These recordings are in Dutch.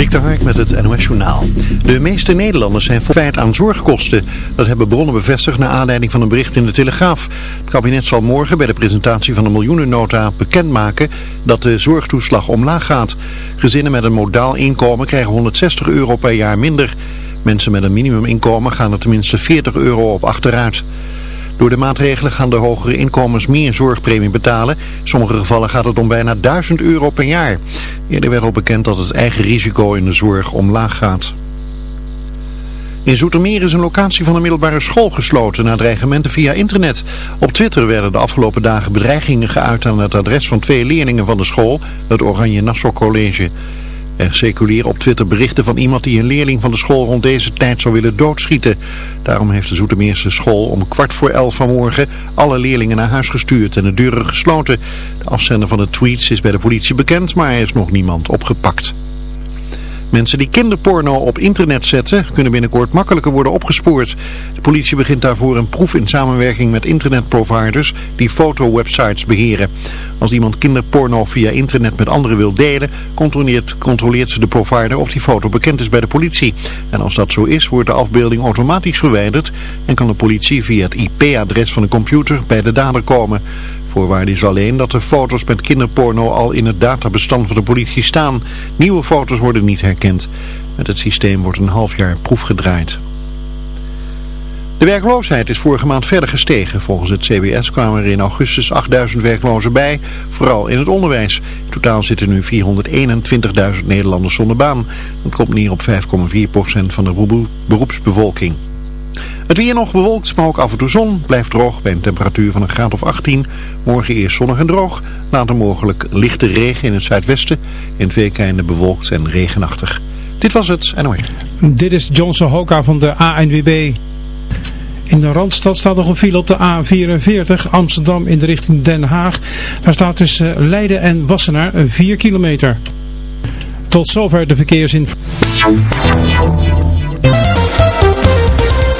Dik Hark met het NOS Journaal. De meeste Nederlanders zijn voorbij aan zorgkosten. Dat hebben bronnen bevestigd naar aanleiding van een bericht in de Telegraaf. Het kabinet zal morgen bij de presentatie van de miljoenennota bekendmaken dat de zorgtoeslag omlaag gaat. Gezinnen met een modaal inkomen krijgen 160 euro per jaar minder. Mensen met een minimuminkomen gaan er tenminste 40 euro op achteruit. Door de maatregelen gaan de hogere inkomens meer zorgpremie betalen. In sommige gevallen gaat het om bijna 1000 euro per jaar. Eerder werd al bekend dat het eigen risico in de zorg omlaag gaat. In Zoetermeer is een locatie van een middelbare school gesloten na dreigementen via internet. Op Twitter werden de afgelopen dagen bedreigingen geuit aan het adres van twee leerlingen van de school, het Oranje Nassau College. Er circuleren op Twitter berichten van iemand die een leerling van de school rond deze tijd zou willen doodschieten. Daarom heeft de Zoetermeerse school om kwart voor elf vanmorgen alle leerlingen naar huis gestuurd en de deuren gesloten. De afzender van de tweets is bij de politie bekend, maar er is nog niemand opgepakt. Mensen die kinderporno op internet zetten kunnen binnenkort makkelijker worden opgespoord. De politie begint daarvoor een proef in samenwerking met internetproviders die fotowebsites beheren. Als iemand kinderporno via internet met anderen wil delen, controleert, de provider of die foto bekend is bij de politie. En als dat zo is, wordt de afbeelding automatisch verwijderd en kan de politie via het IP-adres van de computer bij de dader komen. Voorwaarde is alleen dat de foto's met kinderporno al in het databestand van de politie staan. Nieuwe foto's worden niet herkend. Met het systeem wordt een half jaar proef gedraaid. De werkloosheid is vorige maand verder gestegen. Volgens het CBS kwamen er in augustus 8000 werklozen bij, vooral in het onderwijs. In totaal zitten nu 421.000 Nederlanders zonder baan. Dat komt neer op 5,4% van de beroepsbevolking. Het weer nog bewolkt, maar ook af en toe zon. Blijft droog bij een temperatuur van een graad of 18. Morgen eerst zonnig en droog. Later mogelijk lichte regen in het zuidwesten. In het weekende bewolkt en regenachtig. Dit was het NOS. Dit is Johnson Hoka van de ANWB. In de Randstad staat nog een file op de A44 Amsterdam in de richting Den Haag. Daar staat tussen Leiden en Wassenaar 4 kilometer. Tot zover de verkeersinformatie.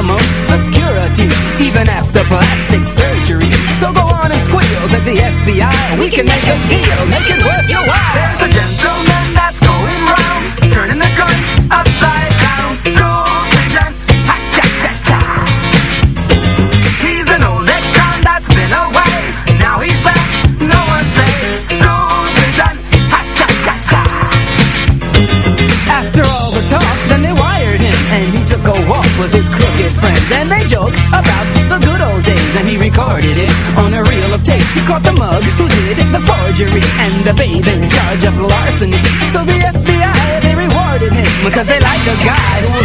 security, even after plastic surgery. So go on and squeals at the FBI. We, can make a deal, make it worth your while. Forgery And the babe in charge of larceny So the FBI, they rewarded him Because they like a guy who will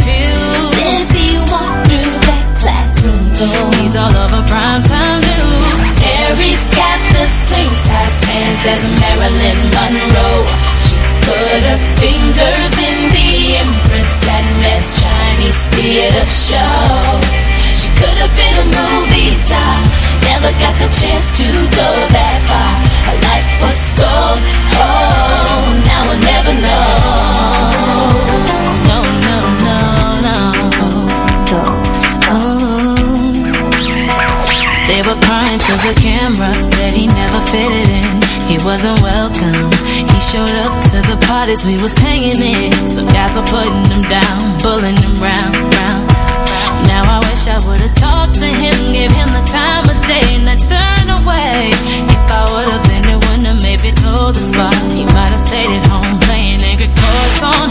he's all over primetime news. Mary's got the same size hands as Marilyn Monroe. She put her fingers in the imprints at Met's Chinese theater show. She could have been a movie star, never got the chance to go that far. Her life was stole. Oh, now we'll never know. To the camera, said he never fitted in. He wasn't welcome. He showed up to the parties we was hanging in. Some guys were putting him down, pulling him round, round. Now I wish I would've talked to him, gave him the time of day, and I turned away. If I would've been the one to maybe go the spot, he might have stayed at home playing angry chords on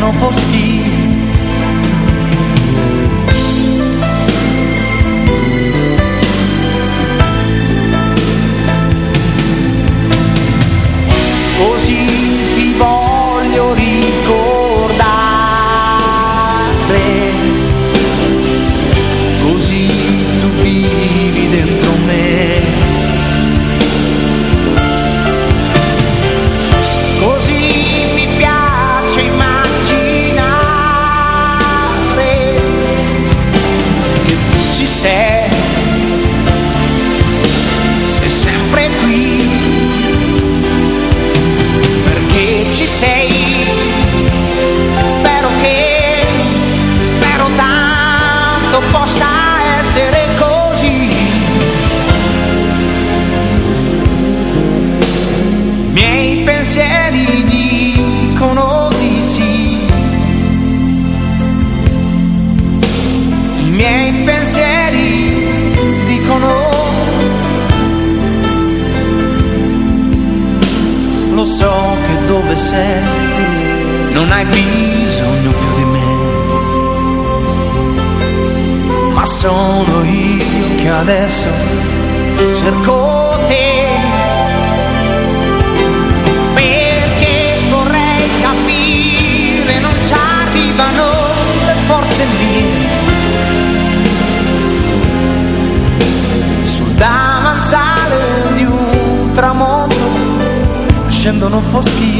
no fosse andando no foschio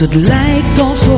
het lijkt alsof